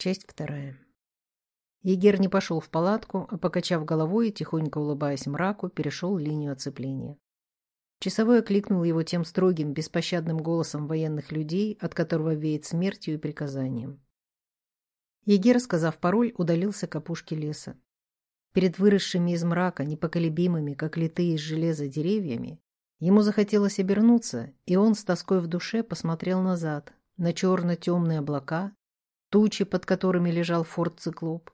Часть вторая. Егер не пошел в палатку, а, покачав головой и тихонько улыбаясь мраку, перешел линию оцепления. Часовой окликнул его тем строгим, беспощадным голосом военных людей, от которого веет смертью и приказанием. Егер, сказав пароль, удалился к опушке леса. Перед выросшими из мрака, непоколебимыми, как литые из железа деревьями, ему захотелось обернуться, и он с тоской в душе посмотрел назад, на черно-темные облака, тучи, под которыми лежал форт Циклоп.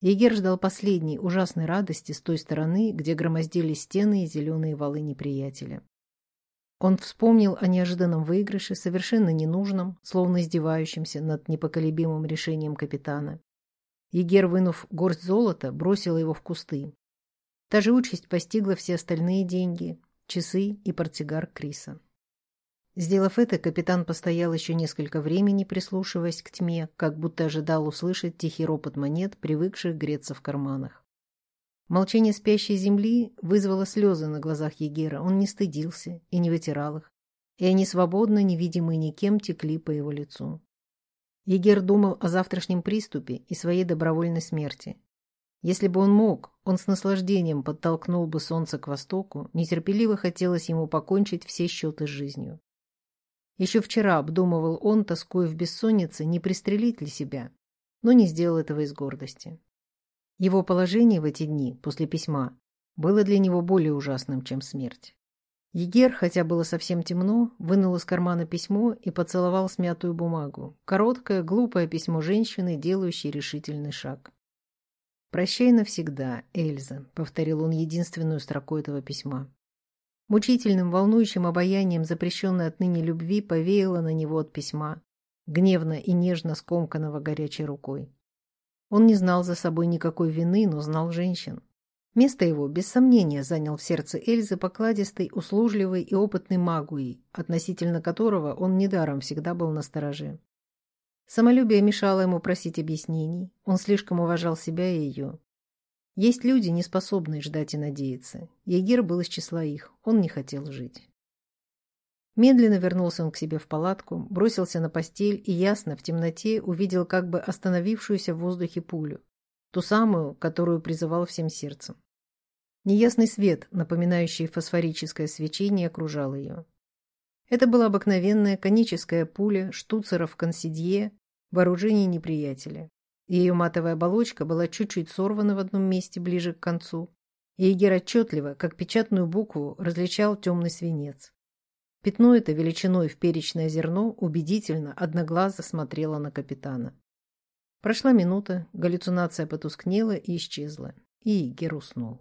Егер ждал последней ужасной радости с той стороны, где громоздились стены и зеленые валы неприятеля. Он вспомнил о неожиданном выигрыше, совершенно ненужном, словно издевающемся над непоколебимым решением капитана. Егер, вынув горсть золота, бросил его в кусты. Та же участь постигла все остальные деньги, часы и портсигар Криса. Сделав это, капитан постоял еще несколько времени, прислушиваясь к тьме, как будто ожидал услышать тихий ропот монет, привыкших греться в карманах. Молчание спящей земли вызвало слезы на глазах Егера. Он не стыдился и не вытирал их, и они свободно, невидимые никем, текли по его лицу. Егер думал о завтрашнем приступе и своей добровольной смерти. Если бы он мог, он с наслаждением подтолкнул бы солнце к востоку, нетерпеливо хотелось ему покончить все счеты с жизнью. Еще вчера обдумывал он, тоскуя в бессоннице, не пристрелить ли себя, но не сделал этого из гордости. Его положение в эти дни, после письма, было для него более ужасным, чем смерть. Егер, хотя было совсем темно, вынул из кармана письмо и поцеловал смятую бумагу. Короткое, глупое письмо женщины, делающей решительный шаг. «Прощай навсегда, Эльза», — повторил он единственную строку этого письма. Мучительным, волнующим обаянием запрещенной отныне любви повеяло на него от письма, гневно и нежно скомканного горячей рукой. Он не знал за собой никакой вины, но знал женщин. Место его, без сомнения, занял в сердце Эльзы покладистый, услужливый и опытный Магуи, относительно которого он недаром всегда был настороже. Самолюбие мешало ему просить объяснений, он слишком уважал себя и ее. Есть люди, не способные ждать и надеяться. Егир был из числа их, он не хотел жить. Медленно вернулся он к себе в палатку, бросился на постель и ясно в темноте увидел как бы остановившуюся в воздухе пулю, ту самую, которую призывал всем сердцем. Неясный свет, напоминающий фосфорическое свечение, окружал ее. Это была обыкновенная коническая пуля штуцеров консидье вооружение неприятеля. Ее матовая оболочка была чуть-чуть сорвана в одном месте ближе к концу, и Егер отчетливо, как печатную букву, различал темный свинец. Пятно это величиной в перечное зерно убедительно одноглазо смотрело на капитана. Прошла минута, галлюцинация потускнела и исчезла, и Егер уснул.